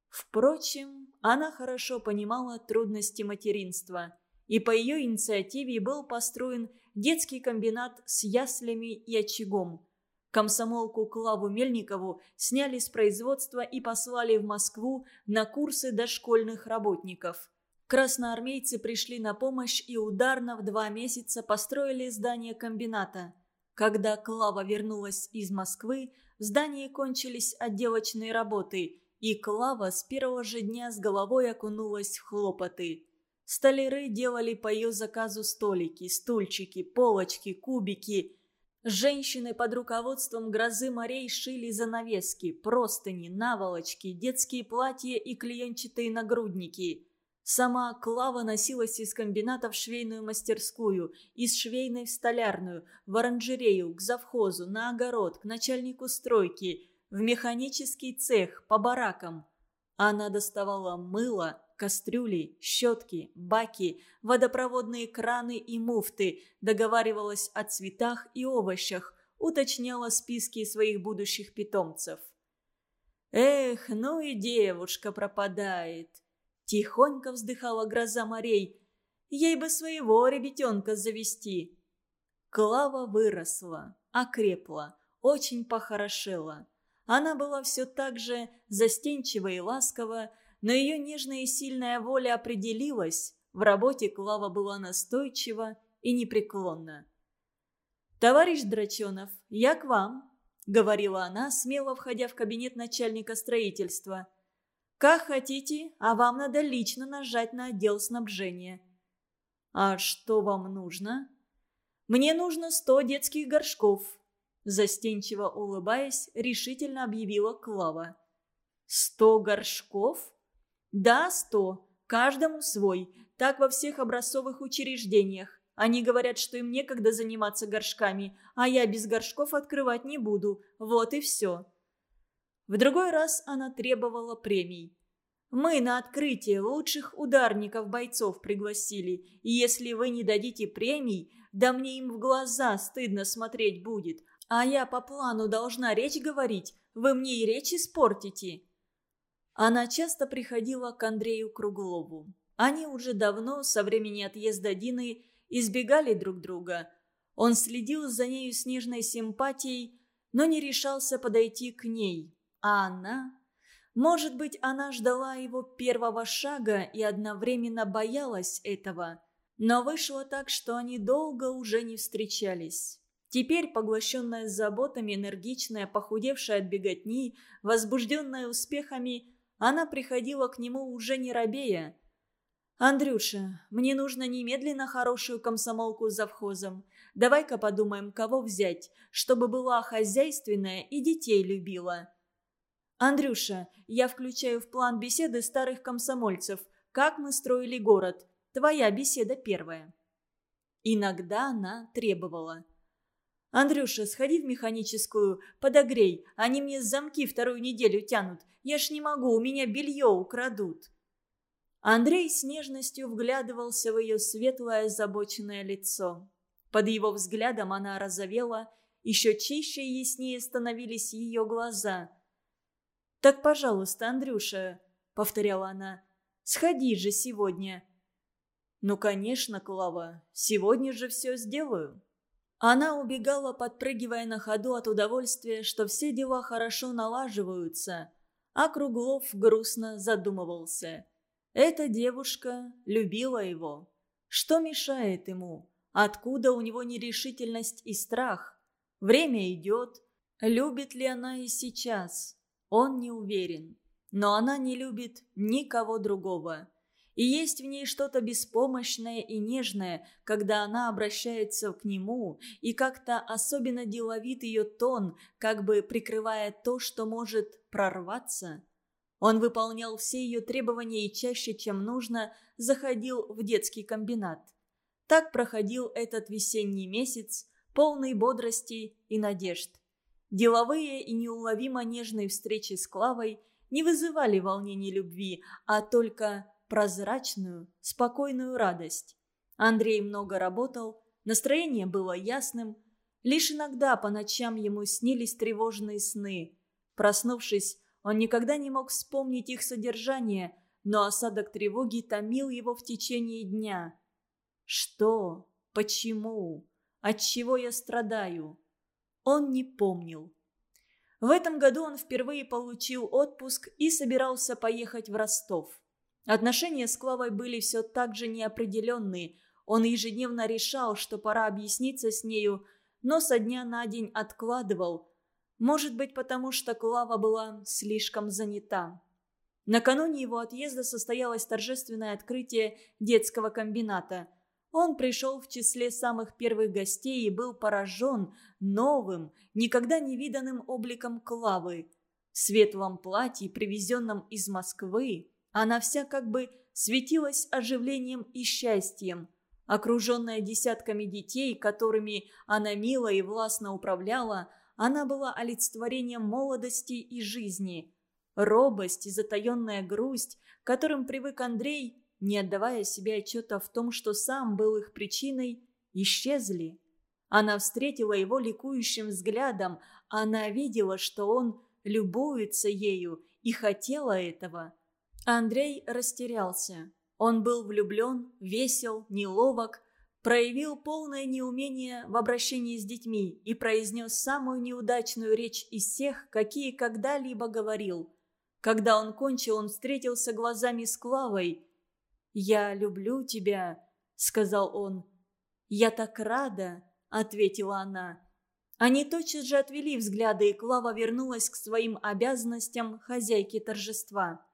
Впрочем, она хорошо понимала трудности материнства. И по ее инициативе был построен детский комбинат с яслями и очагом. Комсомолку Клаву Мельникову сняли с производства и послали в Москву на курсы дошкольных работников. Красноармейцы пришли на помощь и ударно в два месяца построили здание комбината. Когда Клава вернулась из Москвы, в здании кончились отделочные работы, и Клава с первого же дня с головой окунулась в хлопоты. Столяры делали по ее заказу столики, стульчики, полочки, кубики. Женщины под руководством грозы морей шили занавески, простыни, наволочки, детские платья и клеенчатые нагрудники – Сама Клава носилась из комбината в швейную мастерскую, из швейной в столярную, в оранжерею, к завхозу, на огород, к начальнику стройки, в механический цех, по баракам. Она доставала мыло, кастрюли, щетки, баки, водопроводные краны и муфты, договаривалась о цветах и овощах, уточняла списки своих будущих питомцев. «Эх, ну и девушка пропадает!» Тихонько вздыхала гроза морей. Ей бы своего ребятенка завести. Клава выросла, окрепла, очень похорошела. Она была все так же застенчива и ласкова, но ее нежная и сильная воля определилась. В работе Клава была настойчива и непреклонна. «Товарищ Драченов, я к вам», — говорила она, смело входя в кабинет начальника строительства — как хотите, а вам надо лично нажать на отдел снабжения. А что вам нужно? Мне нужно сто детских горшков. Застенчиво улыбаясь, решительно объявила Клава. «Сто горшков?» «Да, сто. Каждому свой. Так во всех образцовых учреждениях. Они говорят, что им некогда заниматься горшками, а я без горшков открывать не буду. Вот и все». В другой раз она требовала премий. Мы на открытие лучших ударников-бойцов пригласили, и если вы не дадите премий, да мне им в глаза стыдно смотреть будет. А я по плану должна речь говорить, вы мне и речь испортите». Она часто приходила к Андрею Круглову. Они уже давно, со времени отъезда Дины, избегали друг друга. Он следил за нею с нежной симпатией, но не решался подойти к ней. А она может быть, она ждала его первого шага и одновременно боялась этого. Но вышло так, что они долго уже не встречались. Теперь, поглощенная заботами, энергичная, похудевшая от беготни, возбужденная успехами, она приходила к нему уже не робея. «Андрюша, мне нужно немедленно хорошую комсомолку с завхозом. Давай-ка подумаем, кого взять, чтобы была хозяйственная и детей любила». «Андрюша, я включаю в план беседы старых комсомольцев. Как мы строили город. Твоя беседа первая». Иногда она требовала. «Андрюша, сходи в механическую, подогрей. Они мне замки вторую неделю тянут. Я ж не могу, у меня белье украдут». Андрей с нежностью вглядывался в ее светлое озабоченное лицо. Под его взглядом она разовела, еще чище и яснее становились ее глаза – «Так, пожалуйста, Андрюша», — повторяла она, — «сходи же сегодня». «Ну, конечно, Клава, сегодня же все сделаю». Она убегала, подпрыгивая на ходу от удовольствия, что все дела хорошо налаживаются, а Круглов грустно задумывался. Эта девушка любила его. Что мешает ему? Откуда у него нерешительность и страх? Время идет. Любит ли она и сейчас? Он не уверен. Но она не любит никого другого. И есть в ней что-то беспомощное и нежное, когда она обращается к нему, и как-то особенно деловит ее тон, как бы прикрывая то, что может прорваться. Он выполнял все ее требования и чаще, чем нужно, заходил в детский комбинат. Так проходил этот весенний месяц, полный бодрости и надежд. Деловые и неуловимо нежные встречи с Клавой не вызывали волнений любви, а только прозрачную, спокойную радость. Андрей много работал, настроение было ясным. Лишь иногда по ночам ему снились тревожные сны. Проснувшись, он никогда не мог вспомнить их содержание, но осадок тревоги томил его в течение дня. Что? Почему? От чего я страдаю? Он не помнил. В этом году он впервые получил отпуск и собирался поехать в Ростов. Отношения с Клавой были все так же неопределенные. Он ежедневно решал, что пора объясниться с нею, но со дня на день откладывал. Может быть, потому что Клава была слишком занята. Накануне его отъезда состоялось торжественное открытие детского комбината – он пришел в числе самых первых гостей и был поражен новым, никогда не виданным обликом Клавы. В светлом платье, привезенном из Москвы, она вся как бы светилась оживлением и счастьем. Окруженная десятками детей, которыми она мило и властно управляла, она была олицетворением молодости и жизни. Робость и затаенная грусть, которым привык Андрей, не отдавая себе отчета в том, что сам был их причиной, исчезли. Она встретила его ликующим взглядом, она видела, что он любуется ею и хотела этого. Андрей растерялся. Он был влюблен, весел, неловок, проявил полное неумение в обращении с детьми и произнес самую неудачную речь из всех, какие когда-либо говорил. Когда он кончил, он встретился глазами с Клавой – «Я люблю тебя», — сказал он. «Я так рада», — ответила она. Они тотчас же отвели взгляды, и Клава вернулась к своим обязанностям хозяйки торжества.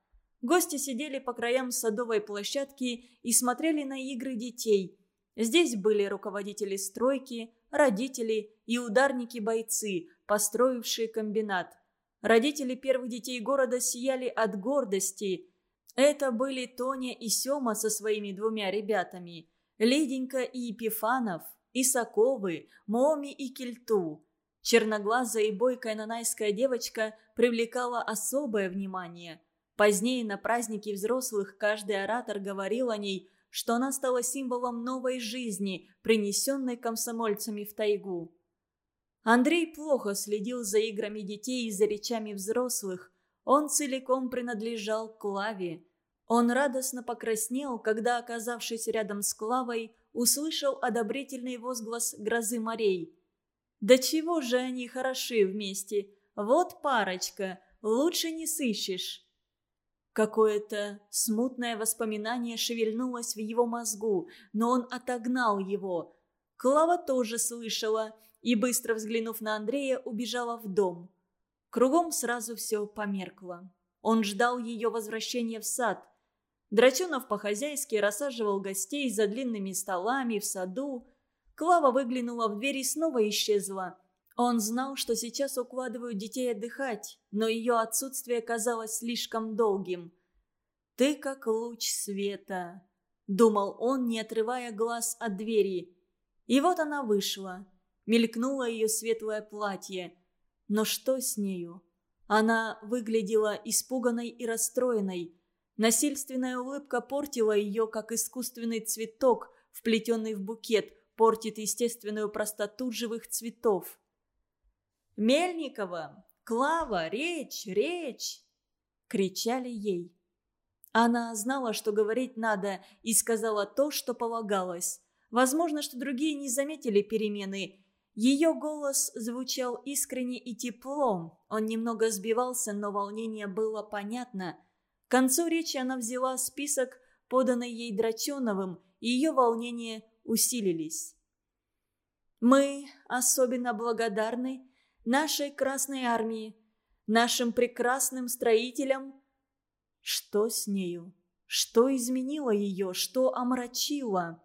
Гости сидели по краям садовой площадки и смотрели на игры детей. Здесь были руководители стройки, родители и ударники-бойцы, построившие комбинат. Родители первых детей города сияли от гордости – это были Тоня и Сёма со своими двумя ребятами, Лиденька и Епифанов, Исаковы, Моми и Кельту. Черноглазая и бойкая нанайская девочка привлекала особое внимание. Позднее на празднике взрослых каждый оратор говорил о ней, что она стала символом новой жизни, принесенной комсомольцами в тайгу. Андрей плохо следил за играми детей и за речами взрослых. Он целиком принадлежал Клаве. Он радостно покраснел, когда, оказавшись рядом с Клавой, услышал одобрительный возглас грозы морей. «Да чего же они хороши вместе! Вот парочка, лучше не сыщешь!» Какое-то смутное воспоминание шевельнулось в его мозгу, но он отогнал его. Клава тоже слышала и, быстро взглянув на Андрея, убежала в дом. Кругом сразу все померкло. Он ждал ее возвращения в сад. Драчунов по-хозяйски рассаживал гостей за длинными столами в саду. Клава выглянула в дверь и снова исчезла. Он знал, что сейчас укладывают детей отдыхать, но ее отсутствие казалось слишком долгим. «Ты как луч света», — думал он, не отрывая глаз от двери. И вот она вышла. Мелькнуло ее светлое платье. Но что с нею? Она выглядела испуганной и расстроенной. Насильственная улыбка портила ее, как искусственный цветок, вплетенный в букет, портит естественную простоту живых цветов. «Мельникова! Клава! Речь! Речь!» — кричали ей. Она знала, что говорить надо, и сказала то, что полагалось. Возможно, что другие не заметили перемены. Ее голос звучал искренне и тепло. Он немного сбивался, но волнение было понятно. К концу речи она взяла список, поданный ей Драченовым, и ее волнения усилились. «Мы особенно благодарны нашей Красной Армии, нашим прекрасным строителям. Что с нею? Что изменило ее? Что омрачило?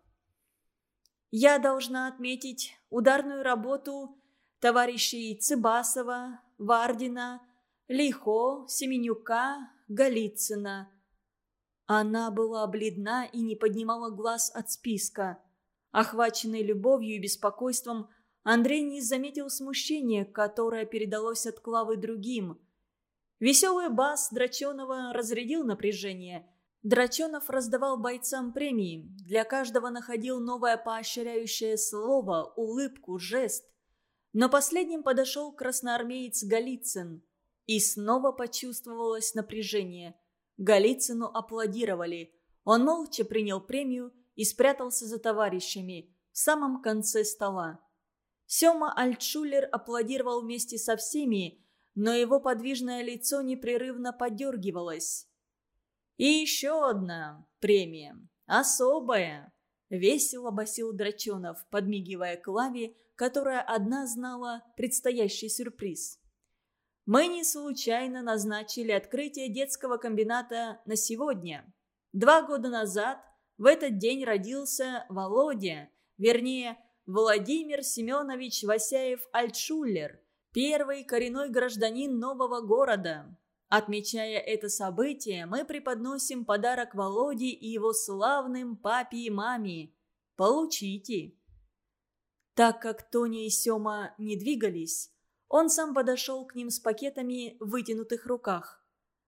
Я должна отметить ударную работу товарищей Цыбасова, Вардина, Лихо, Семенюка, Голицына. Она была бледна и не поднимала глаз от списка. Охваченный любовью и беспокойством, Андрей не заметил смущения, которое передалось от Клавы другим. Веселый бас Драченова разрядил напряжение. Драченов раздавал бойцам премии. Для каждого находил новое поощряющее слово, улыбку, жест. Но последним подошел красноармеец Голицын. И снова почувствовалось напряжение. Голицыну аплодировали. Он молча принял премию и спрятался за товарищами в самом конце стола. Сёма Альтшулер аплодировал вместе со всеми, но его подвижное лицо непрерывно подергивалось. «И еще одна премия. Особая!» — весело басил Драченов, подмигивая Клаве, которая одна знала предстоящий сюрприз. «Мы не случайно назначили открытие детского комбината на сегодня. Два года назад в этот день родился Володя, вернее, Владимир Семенович Васяев-Альтшуллер, первый коренной гражданин нового города. Отмечая это событие, мы преподносим подарок Володе и его славным папе и маме. Получите. Так как Тоня и Сема не двигались, он сам подошел к ним с пакетами в вытянутых руках.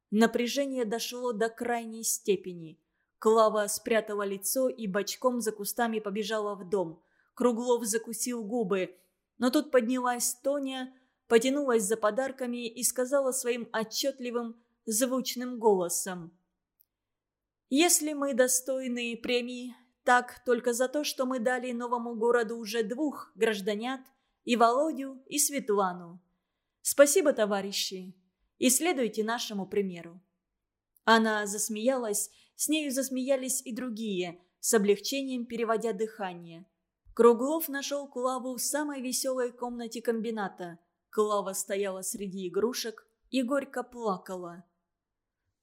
Напряжение дошло до крайней степени. Клава спрятала лицо и бочком за кустами побежала в дом – Круглов закусил губы. Но тут поднялась Тоня, потянулась за подарками и сказала своим отчетливым, звучным голосом. «Если мы достойны премии, так только за то, что мы дали новому городу уже двух гражданят, и Володю, и Светлану. Спасибо, товарищи, и следуйте нашему примеру». Она засмеялась, с нею засмеялись и другие, с облегчением переводя дыхание. Круглов нашел Клаву в самой веселой комнате комбината. Клава стояла среди игрушек и горько плакала.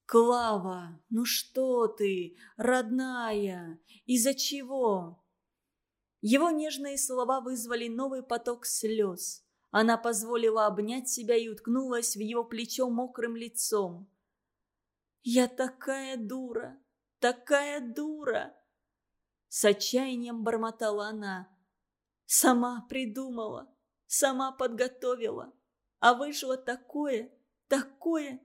«Клава, ну что ты, родная? Из-за чего?» Его нежные слова вызвали новый поток слез. Она позволила обнять себя и уткнулась в его плечо мокрым лицом. «Я такая дура, такая дура!» С отчаянием бормотала она. Сама придумала, сама подготовила. А вышло такое, такое.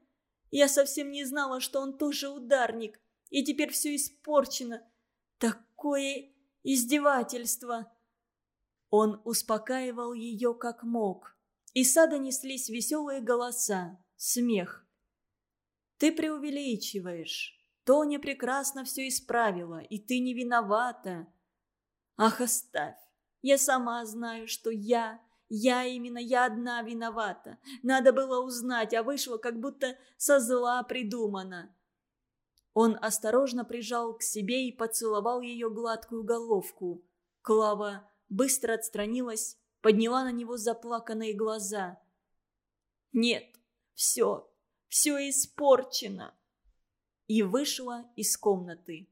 Я совсем не знала, что он тоже ударник. И теперь все испорчено. Такое издевательство!» Он успокаивал ее как мог. Из сада неслись веселые голоса, смех. «Ты преувеличиваешь. Тоня прекрасно все исправила, и ты не виновата». «Ах, оставь. Я сама знаю, что я, я именно я одна виновата. Надо было узнать, а вышло, как будто со зла придумано». Он осторожно прижал к себе и поцеловал ее гладкую головку. Клава быстро отстранилась, подняла на него заплаканные глаза. «Нет, все, все испорчено!» И вышла из комнаты.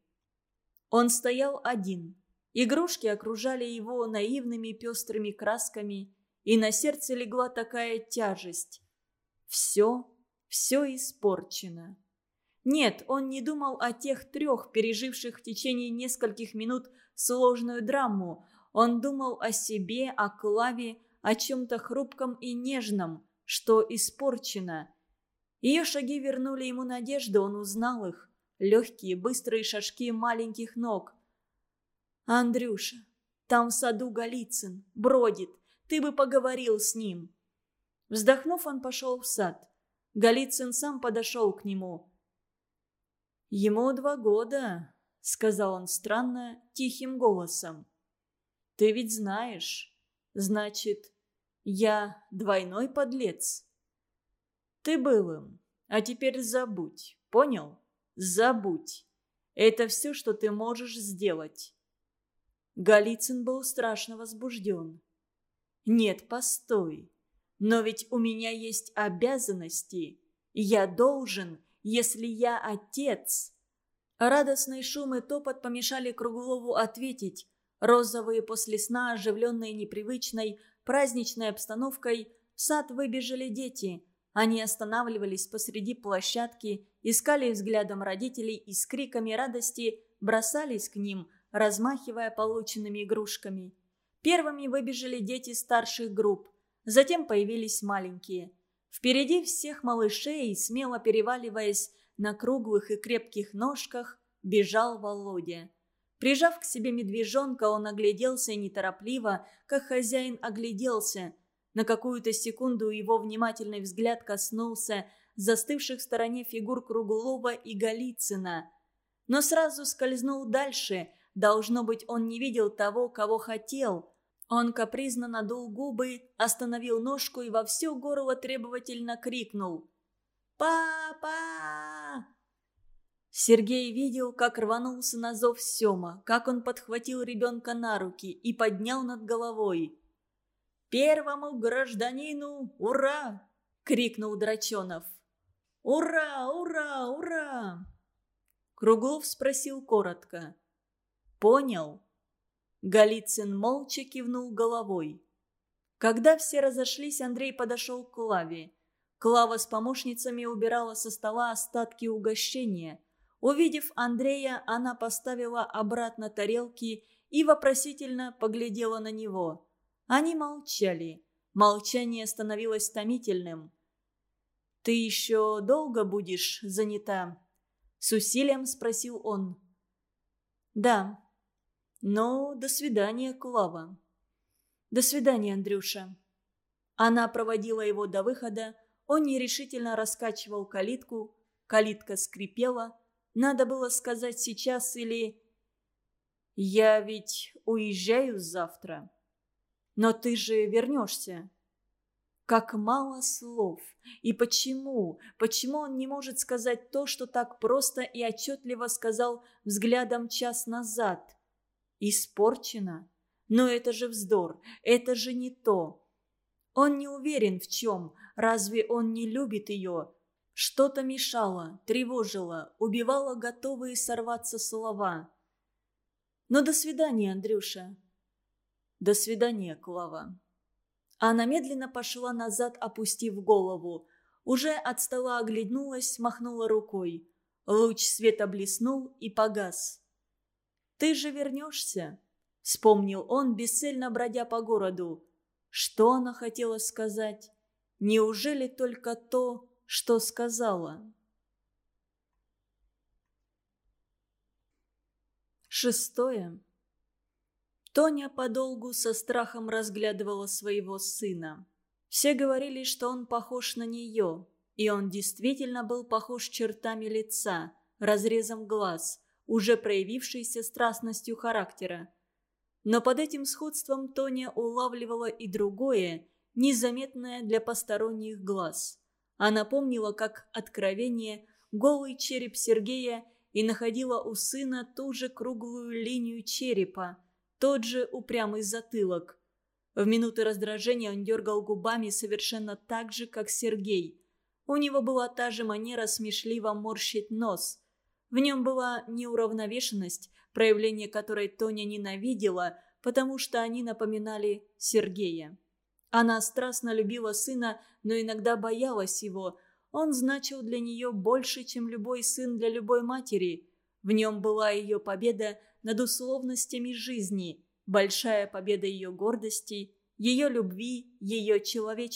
Он стоял один. Игрушки окружали его наивными пестрыми красками, и на сердце легла такая тяжесть. Все, все испорчено. Нет, он не думал о тех трех, переживших в течение нескольких минут сложную драму. Он думал о себе, о Клаве, о чем-то хрупком и нежном, что испорчено. Ее шаги вернули ему надежду, он узнал их. Легкие, быстрые шажки маленьких ног. «Андрюша, там в саду Голицын, бродит. Ты бы поговорил с ним». Вздохнув, он пошел в сад. Голицын сам подошел к нему. «Ему два года», — сказал он странно, тихим голосом. «Ты ведь знаешь. Значит, я двойной подлец». «Ты был им, а теперь забудь, понял? Забудь. Это все, что ты можешь сделать». Голицын был страшно возбужден. «Нет, постой. Но ведь у меня есть обязанности. Я должен если я отец?» Радостный шум и топот помешали Круглову ответить. Розовые после сна, оживленные непривычной, праздничной обстановкой, в сад выбежали дети. Они останавливались посреди площадки, искали взглядом родителей и с криками радости бросались к ним, размахивая полученными игрушками. Первыми выбежали дети старших групп, затем появились маленькие – Впереди всех малышей, смело переваливаясь на круглых и крепких ножках, бежал Володя. Прижав к себе медвежонка, он огляделся неторопливо, как хозяин огляделся. На какую-то секунду его внимательный взгляд коснулся застывших в стороне фигур Круглова и Голицына. Но сразу скользнул дальше. Должно быть, он не видел того, кого хотел. Он капризно надул губы, остановил ножку и во все горло требовательно крикнул. «Папа!» Сергей видел, как рванулся на зов Сема, как он подхватил ребенка на руки и поднял над головой. «Первому гражданину ура!» — крикнул Драченов. «Ура! Ура! Ура!» Круглов спросил коротко. «Понял?» Голицын молча кивнул головой. Когда все разошлись, Андрей подошел к Клаве. Клава с помощницами убирала со стола остатки угощения. Увидев Андрея, она поставила обратно тарелки и вопросительно поглядела на него. Они молчали. Молчание становилось томительным. «Ты еще долго будешь занята?» С усилием спросил он. «Да», «Ну, до свидания, Клава». «До свидания, Андрюша». Она проводила его до выхода, он нерешительно раскачивал калитку, калитка скрипела. Надо было сказать сейчас или... «Я ведь уезжаю завтра». «Но ты же вернешься». Как мало слов. И почему? Почему он не может сказать то, что так просто и отчетливо сказал взглядом час назад? Испорчена? Но это же вздор, это же не то. Он не уверен в чем, разве он не любит ее? Что-то мешало, тревожило, убивало готовые сорваться слова. Но «Ну, до свидания, Андрюша. До свидания, Клава. Она медленно пошла назад, опустив голову. Уже от стола оглянулась, махнула рукой. Луч света блеснул и погас ты же вернешься», — вспомнил он, бесцельно бродя по городу. Что она хотела сказать? Неужели только то, что сказала? Шестое. Тоня подолгу со страхом разглядывала своего сына. Все говорили, что он похож на нее, и он действительно был похож чертами лица, разрезом глаз, уже проявившейся страстностью характера. Но под этим сходством Тоня улавливала и другое, незаметное для посторонних глаз. Она помнила, как откровение, голый череп Сергея и находила у сына ту же круглую линию черепа, тот же упрямый затылок. В минуты раздражения он дергал губами совершенно так же, как Сергей. У него была та же манера смешливо морщить нос. В нем была неуравновешенность, проявление которой Тоня ненавидела, потому что они напоминали Сергея. Она страстно любила сына, но иногда боялась его – он значил для нее больше, чем любой сын для любой матери. В нем была ее победа над условностями жизни, большая победа ее гордости, ее любви, ее человечности.